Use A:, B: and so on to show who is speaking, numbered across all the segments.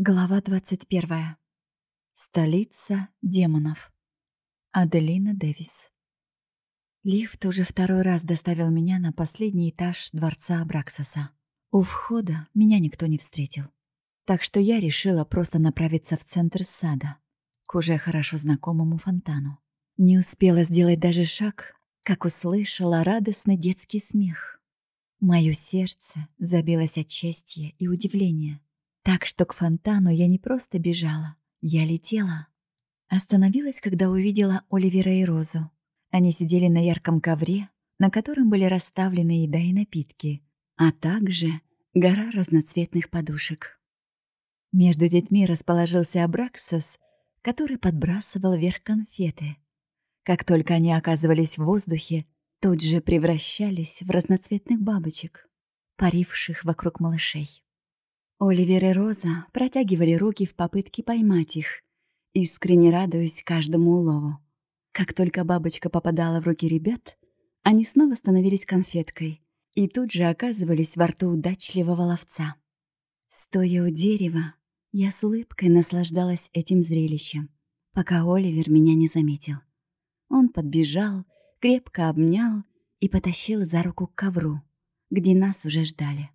A: Глава 21. Столица демонов. Аделина Дэвис. Лифт уже второй раз доставил меня на последний этаж дворца Абраксаса. У входа меня никто не встретил. Так что я решила просто направиться в центр сада, к уже хорошо знакомому фонтану. Не успела сделать даже шаг, как услышала радостный детский смех. Мое сердце забилось от счастья и удивления. Так что к фонтану я не просто бежала, я летела. Остановилась, когда увидела Оливера и Розу. Они сидели на ярком ковре, на котором были расставлены еда и напитки, а также гора разноцветных подушек. Между детьми расположился Абраксос, который подбрасывал вверх конфеты. Как только они оказывались в воздухе, тут же превращались в разноцветных бабочек, паривших вокруг малышей. Оливер и Роза протягивали руки в попытке поймать их, искренне радуясь каждому улову. Как только бабочка попадала в руки ребят, они снова становились конфеткой и тут же оказывались во рту удачливого ловца. Стоя у дерева, я с улыбкой наслаждалась этим зрелищем, пока Оливер меня не заметил. Он подбежал, крепко обнял и потащил за руку к ковру, где нас уже ждали.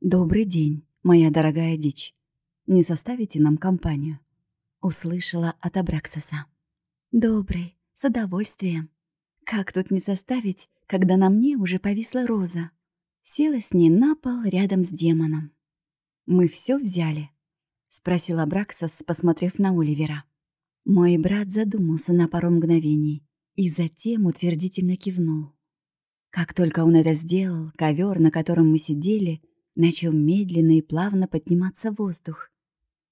A: «Добрый день», моя дорогая дичь, не составите нам компанию?» Услышала от Абраксаса. «Добрый, с удовольствием. Как тут не составить, когда на мне уже повисла роза?» Села с ней на пол рядом с демоном. «Мы все взяли?» — спросил Абраксас, посмотрев на Оливера. Мой брат задумался на пару мгновений и затем утвердительно кивнул. Как только он это сделал, ковер, на котором мы сидели, начал медленно и плавно подниматься воздух.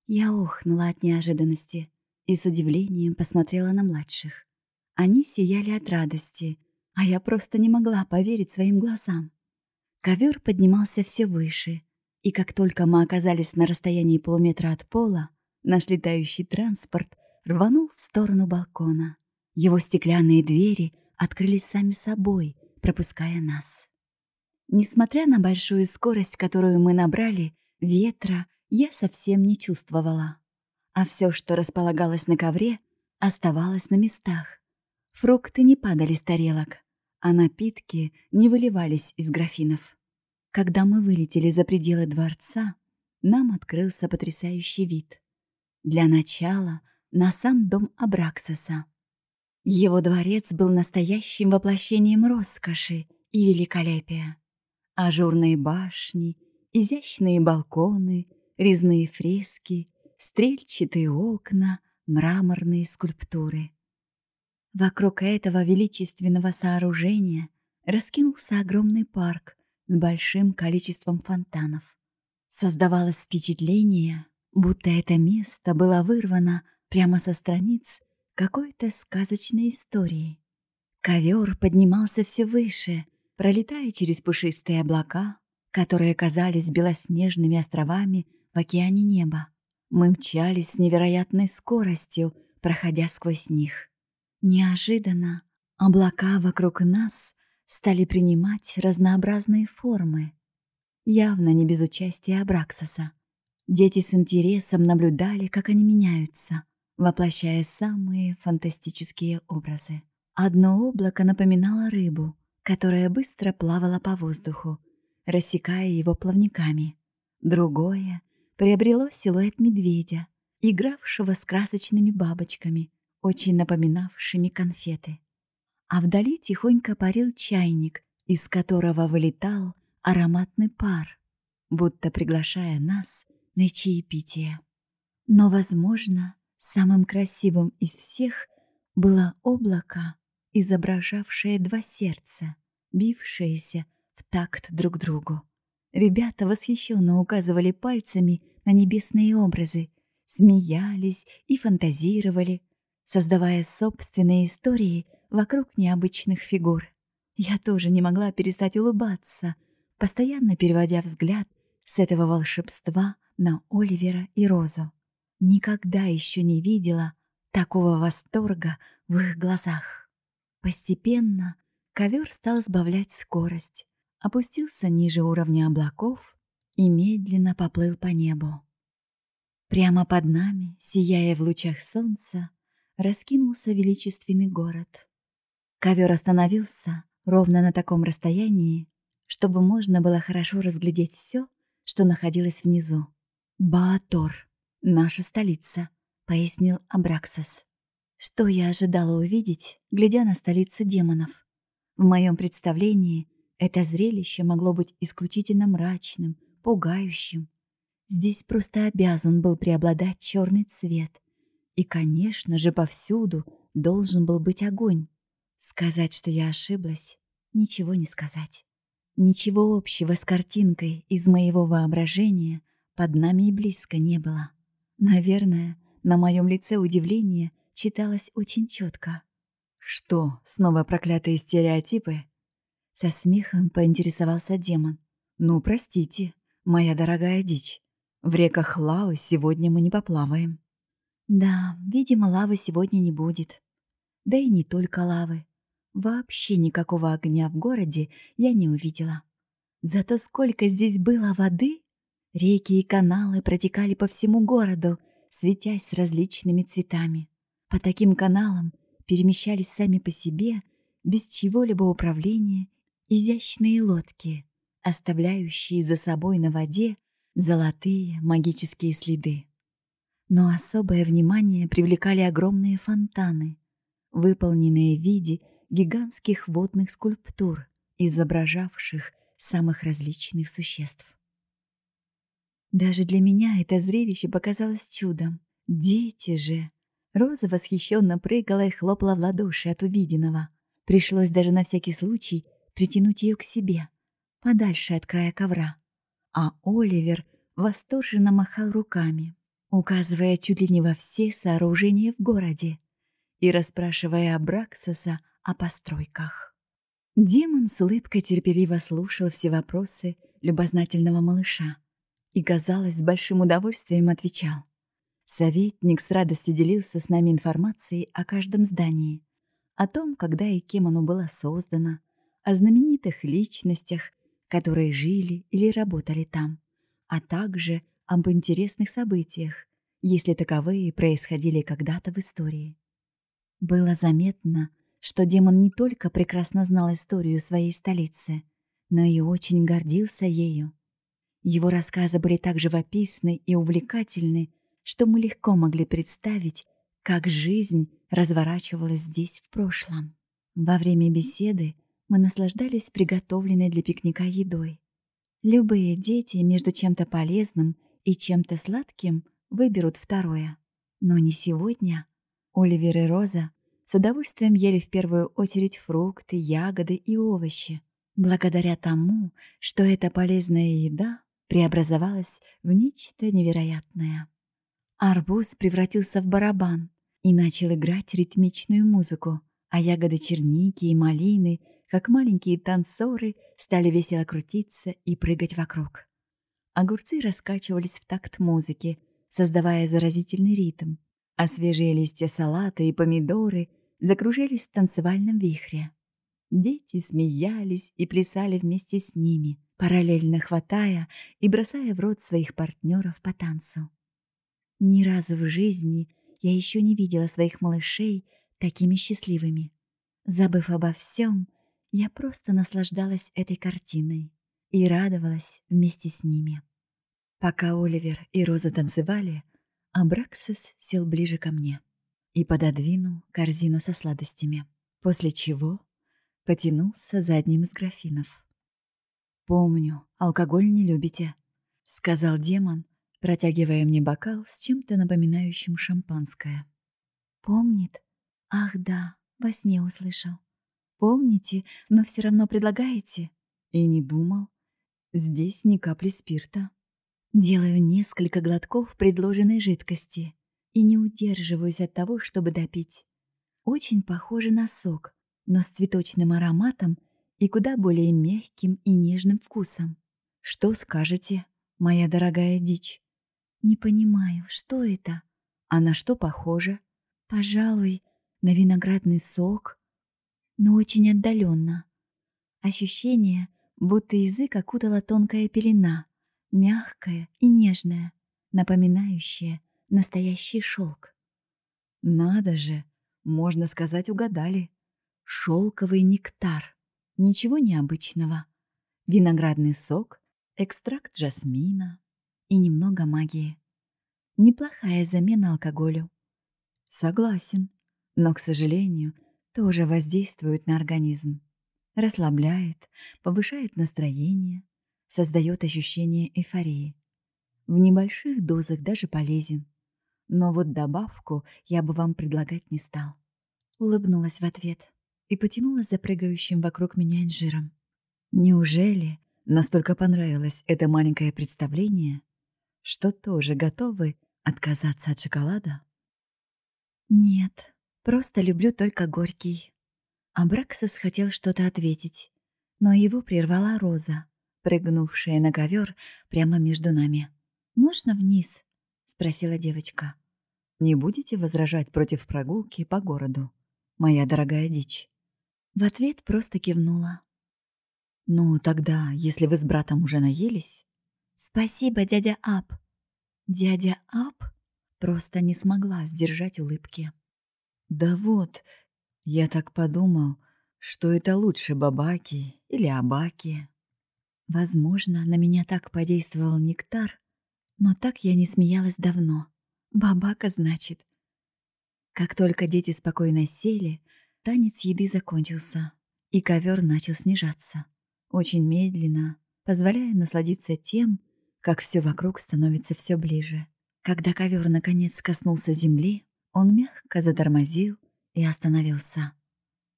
A: Я охнула от неожиданности и с удивлением посмотрела на младших. Они сияли от радости, а я просто не могла поверить своим глазам. Ковер поднимался все выше, и как только мы оказались на расстоянии полуметра от пола, наш летающий транспорт рванул в сторону балкона. Его стеклянные двери открылись сами собой, пропуская нас. Несмотря на большую скорость, которую мы набрали, ветра я совсем не чувствовала. А все, что располагалось на ковре, оставалось на местах. Фрукты не падали с тарелок, а напитки не выливались из графинов. Когда мы вылетели за пределы дворца, нам открылся потрясающий вид. Для начала на сам дом Абраксаса. Его дворец был настоящим воплощением роскоши и великолепия. Ажурные башни, изящные балконы, резные фрески, стрельчатые окна, мраморные скульптуры. Вокруг этого величественного сооружения раскинулся огромный парк с большим количеством фонтанов. Создавалось впечатление, будто это место было вырвано прямо со страниц какой-то сказочной истории. Ковер поднимался все выше, пролетая через пушистые облака, которые казались белоснежными островами в океане неба. Мы мчались с невероятной скоростью, проходя сквозь них. Неожиданно облака вокруг нас стали принимать разнообразные формы, явно не без участия Абраксаса. Дети с интересом наблюдали, как они меняются, воплощая самые фантастические образы. Одно облако напоминало рыбу, которая быстро плавала по воздуху, рассекая его плавниками. Другое приобрело силуэт медведя, игравшего с красочными бабочками, очень напоминавшими конфеты. А вдали тихонько парил чайник, из которого вылетал ароматный пар, будто приглашая нас на чаепитие. Но, возможно, самым красивым из всех было облако, изображавшее два сердца, бившиеся в такт друг другу. Ребята восхищенно указывали пальцами на небесные образы, смеялись и фантазировали, создавая собственные истории вокруг необычных фигур. Я тоже не могла перестать улыбаться, постоянно переводя взгляд с этого волшебства на Оливера и Розу. Никогда еще не видела такого восторга в их глазах. Постепенно ковер стал сбавлять скорость, опустился ниже уровня облаков и медленно поплыл по небу. Прямо под нами, сияя в лучах солнца, раскинулся величественный город. Ковер остановился ровно на таком расстоянии, чтобы можно было хорошо разглядеть все, что находилось внизу. «Баатор, наша столица», — пояснил Абраксас. Что я ожидала увидеть, глядя на столицу демонов? В моем представлении это зрелище могло быть исключительно мрачным, пугающим. Здесь просто обязан был преобладать черный цвет. И, конечно же, повсюду должен был быть огонь. Сказать, что я ошиблась, ничего не сказать. Ничего общего с картинкой из моего воображения под нами и близко не было. Наверное, на моем лице удивление читалось очень четко. «Что, снова проклятые стереотипы?» Со смехом поинтересовался демон. «Ну, простите, моя дорогая дичь. В реках лавы сегодня мы не поплаваем». «Да, видимо, лавы сегодня не будет. Да и не только лавы. Вообще никакого огня в городе я не увидела. Зато сколько здесь было воды! Реки и каналы протекали по всему городу, светясь различными цветами. По таким каналам перемещались сами по себе, без чего-либо управления, изящные лодки, оставляющие за собой на воде золотые магические следы. Но особое внимание привлекали огромные фонтаны, выполненные в виде гигантских водных скульптур, изображавших самых различных существ. Даже для меня это зрелище показалось чудом. Дети же! Роза восхищенно прыгала и хлопала в ладоши от увиденного. Пришлось даже на всякий случай притянуть ее к себе, подальше от края ковра. А Оливер восторженно махал руками, указывая чуть ли не во все сооружения в городе и расспрашивая Абраксаса о постройках. Демон с улыбкой терпеливо слушал все вопросы любознательного малыша и, казалось, с большим удовольствием отвечал. Советник с радостью делился с нами информацией о каждом здании, о том, когда и кем оно было создано, о знаменитых личностях, которые жили или работали там, а также об интересных событиях, если таковые происходили когда-то в истории. Было заметно, что демон не только прекрасно знал историю своей столицы, но и очень гордился ею. Его рассказы были так живописны и увлекательны, что мы легко могли представить, как жизнь разворачивалась здесь в прошлом. Во время беседы мы наслаждались приготовленной для пикника едой. Любые дети между чем-то полезным и чем-то сладким выберут второе. Но не сегодня. Оливер и Роза с удовольствием ели в первую очередь фрукты, ягоды и овощи, благодаря тому, что эта полезная еда преобразовалась в нечто невероятное. Арбуз превратился в барабан и начал играть ритмичную музыку, а ягоды черники и малины, как маленькие танцоры, стали весело крутиться и прыгать вокруг. Огурцы раскачивались в такт музыки, создавая заразительный ритм, а свежие листья салата и помидоры закружились в танцевальном вихре. Дети смеялись и плясали вместе с ними, параллельно хватая и бросая в рот своих партнеров по танцу. Ни разу в жизни я еще не видела своих малышей такими счастливыми. Забыв обо всем, я просто наслаждалась этой картиной и радовалась вместе с ними. Пока Оливер и Роза танцевали, Абраксис сел ближе ко мне и пододвинул корзину со сладостями, после чего потянулся за одним из графинов. «Помню, алкоголь не любите», — сказал демон, протягивая мне бокал с чем-то напоминающим шампанское. «Помнит? Ах да, во сне услышал. Помните, но все равно предлагаете?» И не думал. Здесь ни капли спирта. Делаю несколько глотков предложенной жидкости и не удерживаюсь от того, чтобы допить. Очень похоже на сок, но с цветочным ароматом и куда более мягким и нежным вкусом. Что скажете, моя дорогая дичь? Не понимаю, что это? А на что похоже? Пожалуй, на виноградный сок, но очень отдаленно. Ощущение, будто язык окутала тонкая пелена, мягкая и нежная. напоминающее настоящий шелк. Надо же, можно сказать, угадали. Шелковый нектар. Ничего необычного. Виноградный сок, экстракт жасмина и немного магии. Неплохая замена алкоголю. Согласен, но, к сожалению, тоже воздействует на организм. Расслабляет, повышает настроение, создает ощущение эйфории. В небольших дозах даже полезен. Но вот добавку я бы вам предлагать не стал. Улыбнулась в ответ и потянулась за прыгающим вокруг меня инжиром. Неужели настолько понравилось это маленькое представление, что тоже готовы отказаться от шоколада? Нет, просто люблю только горький. Абраксис хотел что-то ответить, но его прервала Роза, прыгнувшая на ковер прямо между нами. «Можно вниз?» — спросила девочка. «Не будете возражать против прогулки по городу, моя дорогая дичь?» В ответ просто кивнула. «Ну, тогда, если вы с братом уже наелись...» «Спасибо, дядя Ап!» Дядя Ап просто не смогла сдержать улыбки. «Да вот, я так подумал, что это лучше бабаки или абаки. Возможно, на меня так подействовал нектар, но так я не смеялась давно. Бабака, значит. Как только дети спокойно сели, танец еды закончился, и ковер начал снижаться. Очень медленно, позволяя насладиться тем, как все вокруг становится все ближе. Когда ковер наконец коснулся земли, он мягко затормозил и остановился.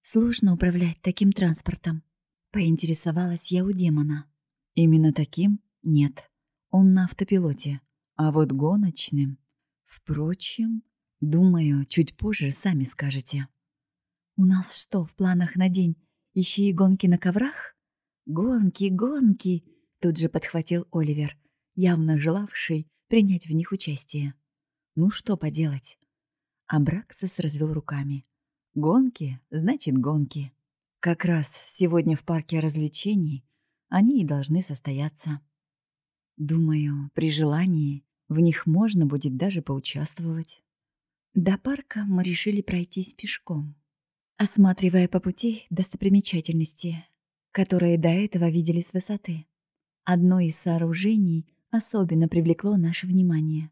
A: Сложно управлять таким транспортом. Поинтересовалась я у демона. Именно таким? Нет. Он на автопилоте. А вот гоночным... Впрочем, думаю, чуть позже сами скажете. У нас что, в планах на день? Еще и гонки на коврах? Гонки, гонки! Тут же подхватил Оливер, явно желавший принять в них участие. Ну что поделать? Абраксис развел руками. Гонки, значит гонки. Как раз сегодня в парке развлечений они и должны состояться. Думаю, при желании в них можно будет даже поучаствовать. До парка мы решили пройтись пешком, осматривая по пути достопримечательности, которые до этого видели с высоты. Одно из сооружений особенно привлекло наше внимание.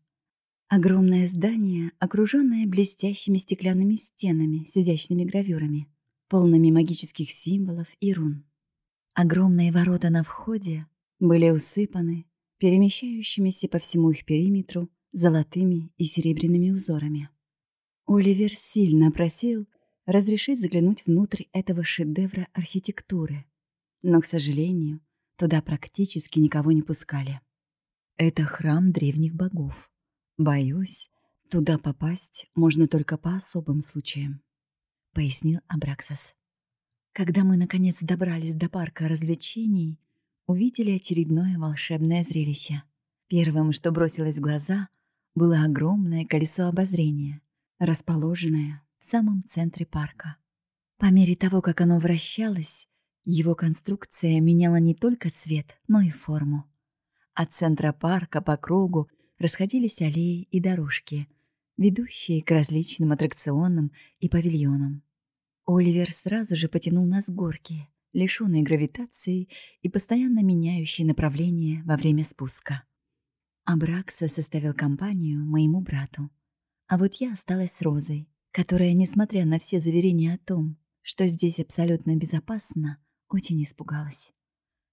A: Огромное здание, окруженное блестящими стеклянными стенами с изящными гравюрами, полными магических символов и рун. Огромные ворота на входе были усыпаны перемещающимися по всему их периметру золотыми и серебряными узорами. Оливер сильно просил разрешить заглянуть внутрь этого шедевра архитектуры, но, к сожалению, туда практически никого не пускали. Это храм древних богов. Боюсь, туда попасть можно только по особым случаям, пояснил Абраксас. Когда мы наконец добрались до парка развлечений, увидели очередное волшебное зрелище. Первым, что бросилось в глаза, было огромное колесо обозрения, расположенное в самом центре парка. По мере того, как оно вращалось, его конструкция меняла не только цвет, но и форму. От центра парка по кругу расходились аллеи и дорожки, ведущие к различным аттракционам и павильонам. Оливер сразу же потянул нас к горке, лишённой гравитации и постоянно меняющей направление во время спуска. Абракса составил компанию моему брату. А вот я осталась с Розой, которая, несмотря на все заверения о том, что здесь абсолютно безопасно, очень испугалась.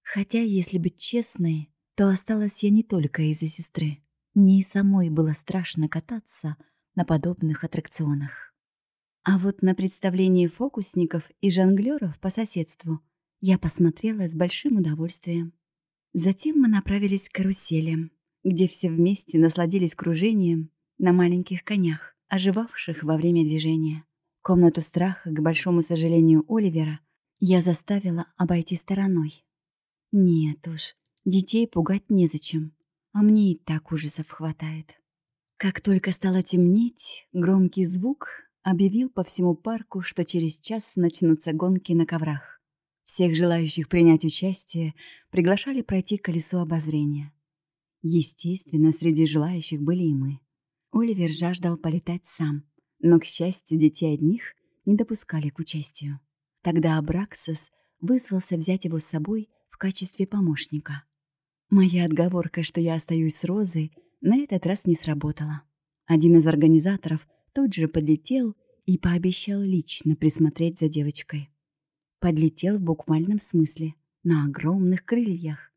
A: Хотя, если быть честной, то осталась я не только из-за сестры. Мне и самой было страшно кататься на подобных аттракционах. А вот на представление фокусников и жонглёров по соседству я посмотрела с большим удовольствием. Затем мы направились к каруселям, где все вместе насладились кружением на маленьких конях, оживавших во время движения. Комнату страха, к большому сожалению Оливера, я заставила обойти стороной. Нет уж, Детей пугать незачем, а мне и так ужасов хватает. Как только стало темнеть, громкий звук объявил по всему парку, что через час начнутся гонки на коврах. Всех желающих принять участие приглашали пройти колесо обозрения. Естественно, среди желающих были и мы. Оливер жаждал полетать сам, но, к счастью, детей одних не допускали к участию. Тогда Абраксос вызвался взять его с собой в качестве помощника. Моя отговорка, что я остаюсь с Розой, на этот раз не сработала. Один из организаторов тут же подлетел и пообещал лично присмотреть за девочкой. Подлетел в буквальном смысле, на огромных крыльях.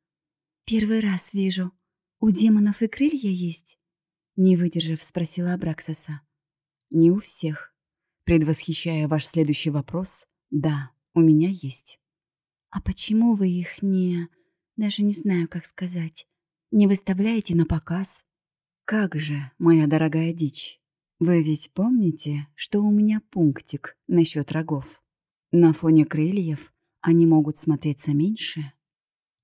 A: «Первый раз вижу. У демонов и крылья есть?» Не выдержав, спросила Абраксоса. «Не у всех. Предвосхищая ваш следующий вопрос, да, у меня есть». «А почему вы их не... даже не знаю, как сказать, не выставляете на показ?» «Как же, моя дорогая дичь, вы ведь помните, что у меня пунктик насчет рогов? На фоне крыльев они могут смотреться меньше?»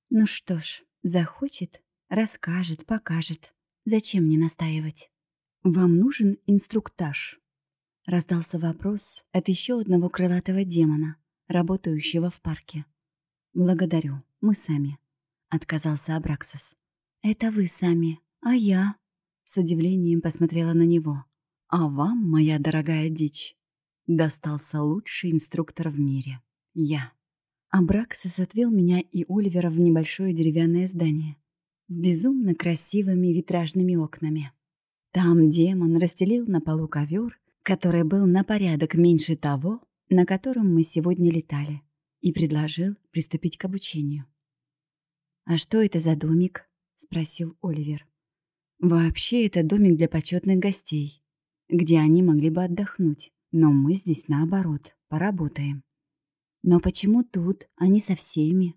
A: «Ну что ж, захочет, расскажет, покажет. Зачем мне настаивать?» «Вам нужен инструктаж?» Раздался вопрос от еще одного крылатого демона, работающего в парке. «Благодарю, мы сами», — отказался Абраксос. «Это вы сами, а я?» С удивлением посмотрела на него. «А вам, моя дорогая дичь, достался лучший инструктор в мире. Я». Абраксис отвел меня и Оливера в небольшое деревянное здание с безумно красивыми витражными окнами. Там демон расстелил на полу ковер, который был на порядок меньше того, на котором мы сегодня летали, и предложил приступить к обучению. «А что это за домик?» — спросил Оливер. Вообще это домик для почетных гостей, где они могли бы отдохнуть, но мы здесь наоборот, поработаем. Но почему тут, а не со всеми?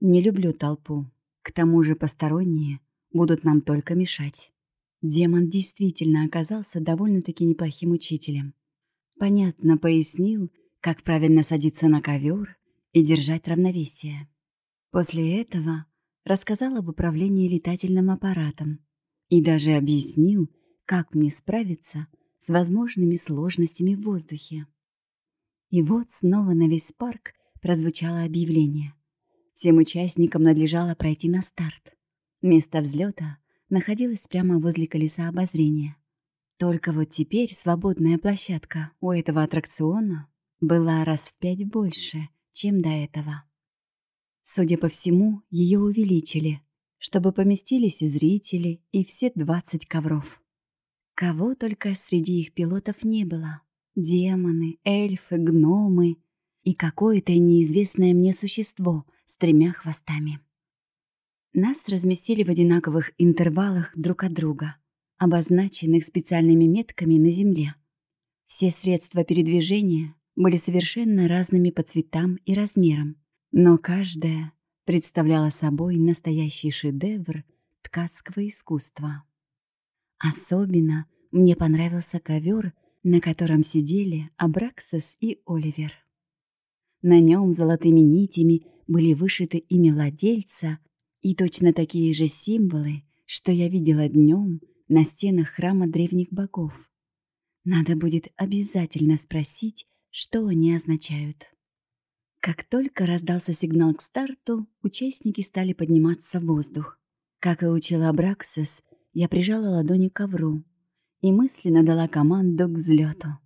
A: Не люблю толпу. К тому же посторонние будут нам только мешать. Демон действительно оказался довольно-таки неплохим учителем. Понятно пояснил, как правильно садиться на ковер и держать равновесие. После этого рассказал об управлении летательным аппаратом, и даже объяснил, как мне справиться с возможными сложностями в воздухе. И вот снова на весь парк прозвучало объявление. Всем участникам надлежало пройти на старт. Место взлета находилось прямо возле колеса обозрения. Только вот теперь свободная площадка у этого аттракциона была раз в пять больше, чем до этого. Судя по всему, ее увеличили, чтобы поместились и зрители, и все 20 ковров. Кого только среди их пилотов не было. Демоны, эльфы, гномы и какое-то неизвестное мне существо с тремя хвостами. Нас разместили в одинаковых интервалах друг от друга, обозначенных специальными метками на земле. Все средства передвижения были совершенно разными по цветам и размерам, но каждая представляла собой настоящий шедевр ткацкого искусства. Особенно мне понравился ковер, на котором сидели Абраксос и Оливер. На нем золотыми нитями были вышиты имя владельца и точно такие же символы, что я видела днем на стенах храма древних богов. Надо будет обязательно спросить, что они означают. Как только раздался сигнал к старту, участники стали подниматься в воздух. Как и учила Абраксис, я прижала ладони к ковру и мысленно дала команду к взлету.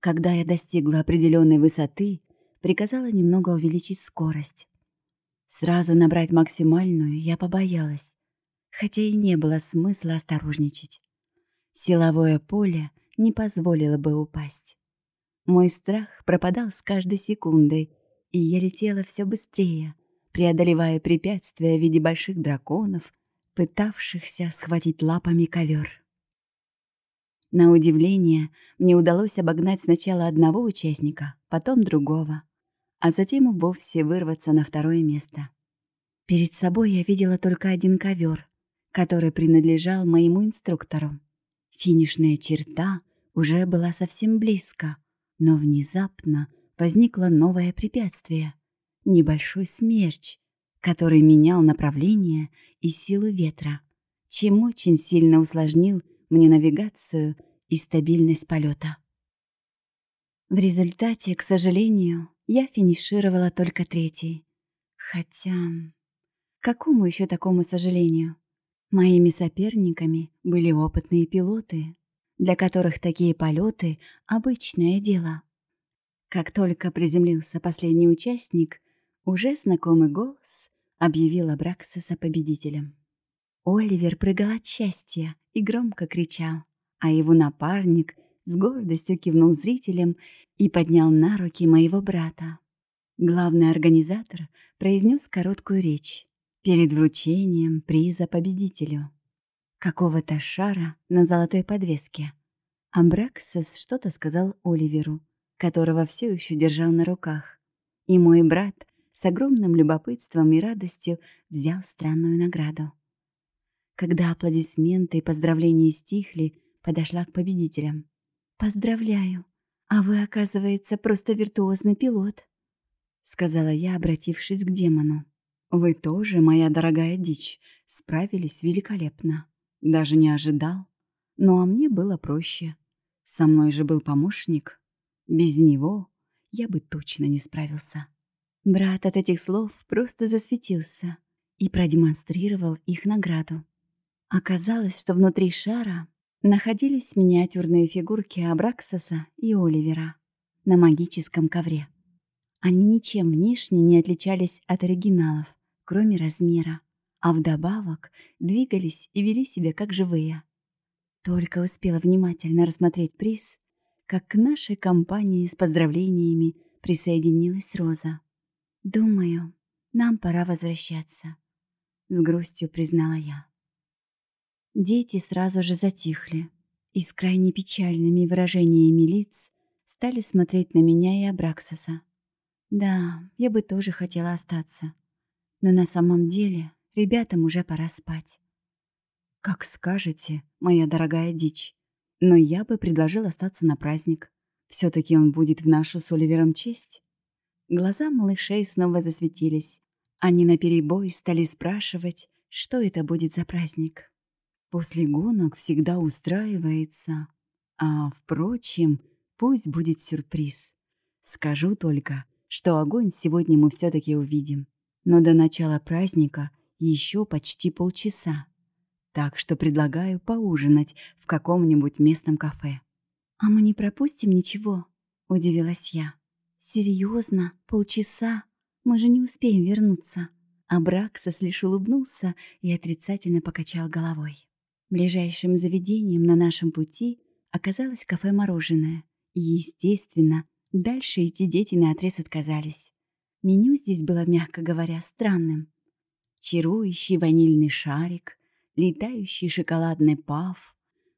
A: Когда я достигла определенной высоты, приказала немного увеличить скорость. Сразу набрать максимальную я побоялась, хотя и не было смысла осторожничать. Силовое поле не позволило бы упасть. Мой страх пропадал с каждой секундой, и я летела все быстрее, преодолевая препятствия в виде больших драконов, пытавшихся схватить лапами ковер. На удивление, мне удалось обогнать сначала одного участника, потом другого, а затем и вовсе вырваться на второе место. Перед собой я видела только один ковер, который принадлежал моему инструктору. Финишная черта уже была совсем близко, но внезапно возникло новое препятствие — небольшой смерч, который менял направление и силу ветра, чем очень сильно усложнил мне навигацию и стабильность полета. В результате, к сожалению, я финишировала только третий. Хотя... Какому еще такому сожалению? Моими соперниками были опытные пилоты, для которых такие полеты — обычное дело. Как только приземлился последний участник, уже знакомый голос объявил Абраксиса победителем. Оливер прыгал от счастья и громко кричал, а его напарник с гордостью кивнул зрителям и поднял на руки моего брата. Главный организатор произнес короткую речь перед вручением приза победителю. Какого-то шара на золотой подвеске. Амбраксис что-то сказал Оливеру, которого все еще держал на руках. И мой брат с огромным любопытством и радостью взял странную награду. Когда аплодисменты и поздравления стихли, подошла к победителям. «Поздравляю! А вы, оказывается, просто виртуозный пилот», — сказала я, обратившись к демону. «Вы тоже, моя дорогая дичь, справились великолепно. Даже не ожидал. Ну а мне было проще. Со мной же был помощник. Без него я бы точно не справился». Брат от этих слов просто засветился и продемонстрировал их награду. Оказалось, что внутри шара находились миниатюрные фигурки Абраксаса и Оливера на магическом ковре. Они ничем внешне не отличались от оригиналов, кроме размера, а вдобавок двигались и вели себя как живые. Только успела внимательно рассмотреть приз, как к нашей компании с поздравлениями присоединилась Роза. «Думаю, нам пора возвращаться», — с грустью признала я. Дети сразу же затихли и с крайне печальными выражениями лиц стали смотреть на меня и Абраксаса. Да, я бы тоже хотела остаться, но на самом деле ребятам уже пора спать. «Как скажете, моя дорогая дичь, но я бы предложил остаться на праздник. Все-таки он будет в нашу с Оливером честь». Глаза малышей снова засветились. Они наперебой стали спрашивать, что это будет за праздник. После гонок всегда устраивается. А, впрочем, пусть будет сюрприз. Скажу только, что огонь сегодня мы все-таки увидим. Но до начала праздника еще почти полчаса. Так что предлагаю поужинать в каком-нибудь местном кафе. «А мы не пропустим ничего?» – удивилась я. «Серьезно? Полчаса? Мы же не успеем вернуться». А Браксос лишь улыбнулся и отрицательно покачал головой. Ближайшим заведением на нашем пути оказалось кафе-мороженое. Естественно, дальше идти дети наотрез отказались. Меню здесь было, мягко говоря, странным. Чарующий ванильный шарик, летающий шоколадный паф,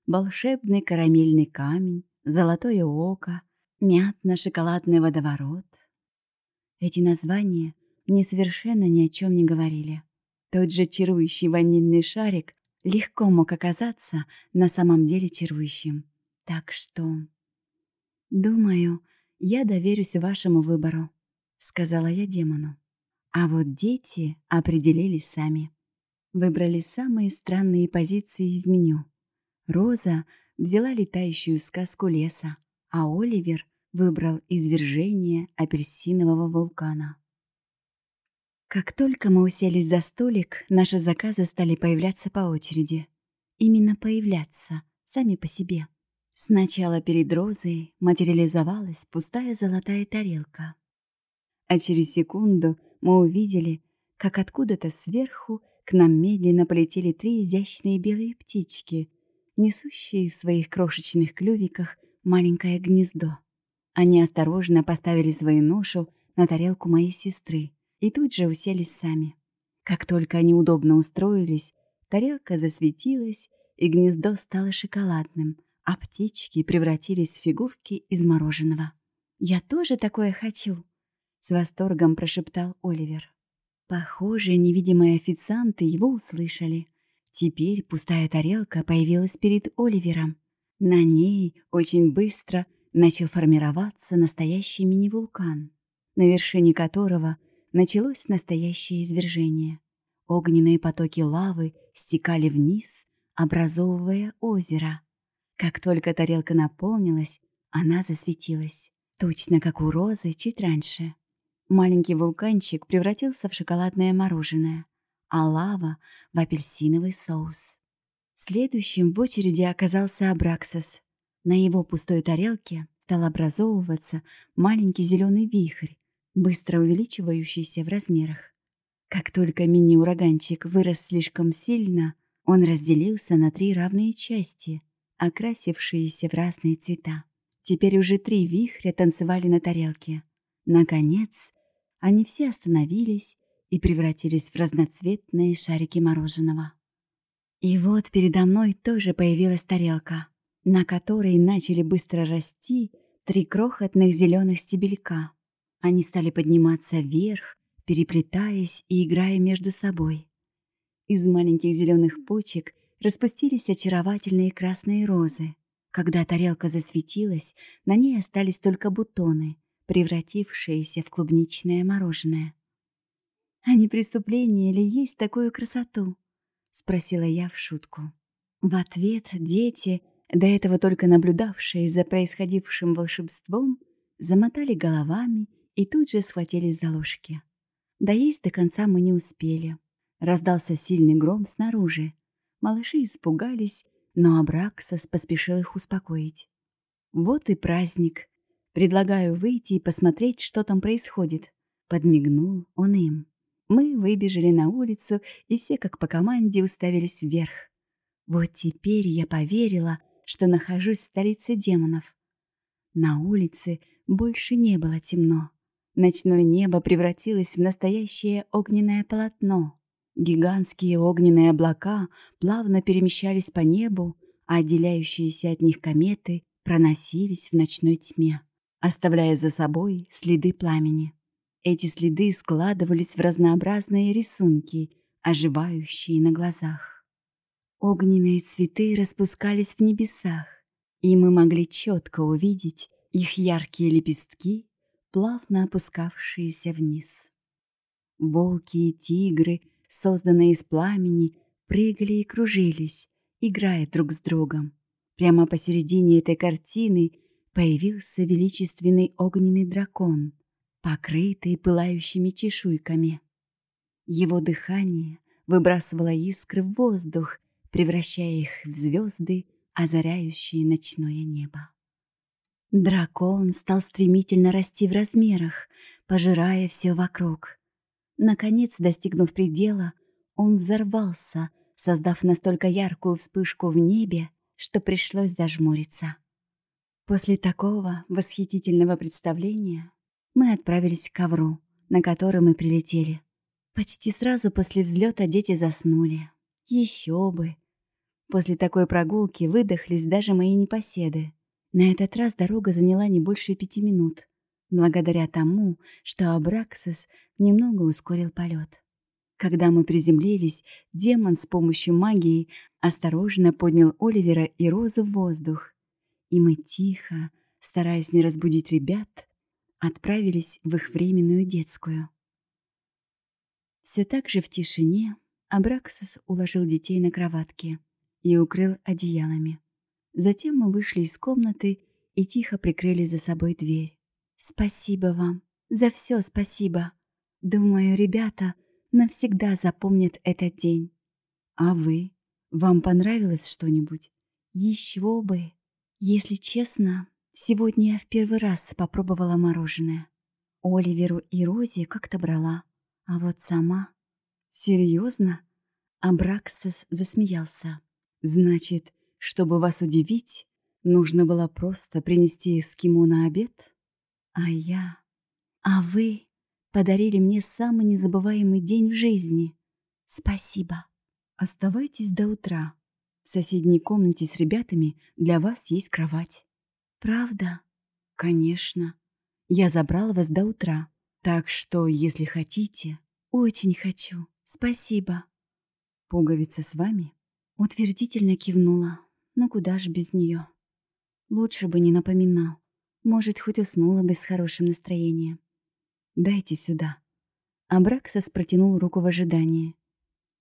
A: волшебный карамельный камень, золотое око, мятно-шоколадный водоворот. Эти названия мне совершенно ни о чем не говорили. Тот же чарующий ванильный шарик легко мог оказаться на самом деле чарующим. Так что... «Думаю, я доверюсь вашему выбору», — сказала я демону. А вот дети определились сами. Выбрали самые странные позиции из меню. Роза взяла летающую сказку леса, а Оливер выбрал извержение апельсинового вулкана. Как только мы уселись за столик, наши заказы стали появляться по очереди. Именно появляться, сами по себе. Сначала перед Розой материализовалась пустая золотая тарелка. А через секунду мы увидели, как откуда-то сверху к нам медленно полетели три изящные белые птички, несущие в своих крошечных клювиках маленькое гнездо. Они осторожно поставили свою ношу на тарелку моей сестры, и тут же уселись сами. Как только они удобно устроились, тарелка засветилась, и гнездо стало шоколадным, а птички превратились в фигурки из мороженого. «Я тоже такое хочу!» — с восторгом прошептал Оливер. Похоже, невидимые официанты его услышали. Теперь пустая тарелка появилась перед Оливером. На ней очень быстро начал формироваться настоящий мини-вулкан, на вершине которого — началось настоящее извержение. Огненные потоки лавы стекали вниз, образовывая озеро. Как только тарелка наполнилась, она засветилась, точно как у розы чуть раньше. Маленький вулканчик превратился в шоколадное мороженое, а лава — в апельсиновый соус. Следующим в очереди оказался Абраксос. На его пустой тарелке стал образовываться маленький зеленый вихрь, быстро увеличивающийся в размерах. Как только мини-ураганчик вырос слишком сильно, он разделился на три равные части, окрасившиеся в разные цвета. Теперь уже три вихря танцевали на тарелке. Наконец, они все остановились и превратились в разноцветные шарики мороженого. И вот передо мной тоже появилась тарелка, на которой начали быстро расти три крохотных зеленых стебелька. Они стали подниматься вверх, переплетаясь и играя между собой. Из маленьких зеленых почек распустились очаровательные красные розы. Когда тарелка засветилась, на ней остались только бутоны, превратившиеся в клубничное мороженое. «А не преступление ли есть такую красоту?» — спросила я в шутку. В ответ дети, до этого только наблюдавшие за происходившим волшебством, замотали головами и тут же схватились за ложки. Доесть до конца мы не успели. Раздался сильный гром снаружи. Малыши испугались, но Абраксос поспешил их успокоить. «Вот и праздник. Предлагаю выйти и посмотреть, что там происходит», — подмигнул он им. Мы выбежали на улицу, и все как по команде уставились вверх. Вот теперь я поверила, что нахожусь в столице демонов. На улице больше не было темно. Ночное небо превратилось в настоящее огненное полотно. Гигантские огненные облака плавно перемещались по небу, а отделяющиеся от них кометы проносились в ночной тьме, оставляя за собой следы пламени. Эти следы складывались в разнообразные рисунки, оживающие на глазах. Огненные цветы распускались в небесах, и мы могли четко увидеть их яркие лепестки, плавно опускавшиеся вниз. Волки и тигры созданные из пламени, прыгали и кружились, играя друг с другом. Прямо посередине этой картины появился величественный огненный дракон, покрытый пылающими чешуйками. Его дыхание выбрасывало искры в воздух, превращая их в звезды, озаряющие ночное небо. Дракон стал стремительно расти в размерах, пожирая все вокруг. Наконец, достигнув предела, он взорвался, создав настолько яркую вспышку в небе, что пришлось зажмуриться. После такого восхитительного представления мы отправились к ковру, на который мы прилетели. Почти сразу после взлета дети заснули. Еще бы! После такой прогулки выдохлись даже мои непоседы. На этот раз дорога заняла не больше пяти минут благодаря тому, что Абраксис немного ускорил полет. Когда мы приземлились, демон с помощью магии осторожно поднял Оливера и Розу в воздух, и мы тихо, стараясь не разбудить ребят, отправились в их временную детскую. Все так же в тишине Абраксис уложил детей на кроватке и укрыл одеялами. Затем мы вышли из комнаты и тихо прикрыли за собой дверь. Спасибо вам. За все спасибо. Думаю, ребята навсегда запомнят этот день. А вы? Вам понравилось что-нибудь? Еще бы. Если честно, сегодня я в первый раз попробовала мороженое. Оливеру и Розе как-то брала. А вот сама... Серьезно? Абраксис засмеялся. Значит, чтобы вас удивить, нужно было просто принести эскимо на обед? А я... А вы подарили мне самый незабываемый день в жизни. Спасибо. Оставайтесь до утра. В соседней комнате с ребятами для вас есть кровать. Правда? Конечно. Я забрала вас до утра. Так что, если хотите... Очень хочу. Спасибо. Пуговица с вами? Утвердительно кивнула. Ну куда ж без нее? Лучше бы не напоминал. Может, хоть уснула бы с хорошим настроением. «Дайте сюда». Абраксас протянул руку в ожидании.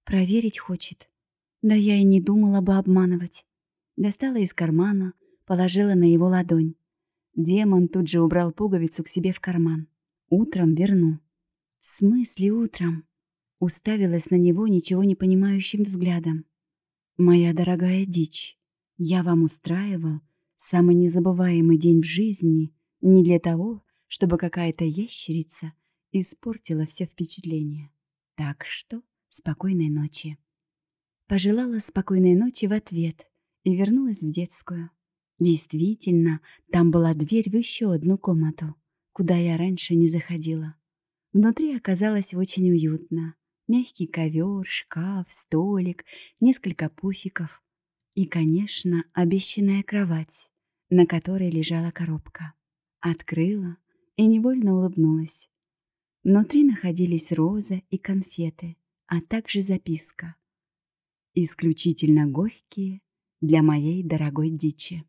A: «Проверить хочет». Да я и не думала бы обманывать. Достала из кармана, положила на его ладонь. Демон тут же убрал пуговицу к себе в карман. «Утром верну». «В смысле утром?» уставилась на него ничего не понимающим взглядом. «Моя дорогая дичь, я вам устраивал самый незабываемый день в жизни не для того, чтобы какая-то ящерица испортила все впечатление. Так что спокойной ночи». Пожелала спокойной ночи в ответ и вернулась в детскую. Действительно, там была дверь в еще одну комнату, куда я раньше не заходила. Внутри оказалось очень уютно. Мягкий ковер, шкаф, столик, несколько пуфиков и, конечно, обещанная кровать, на которой лежала коробка. Открыла и невольно улыбнулась. Внутри находились роза и конфеты, а также записка. Исключительно горькие для моей дорогой дичи.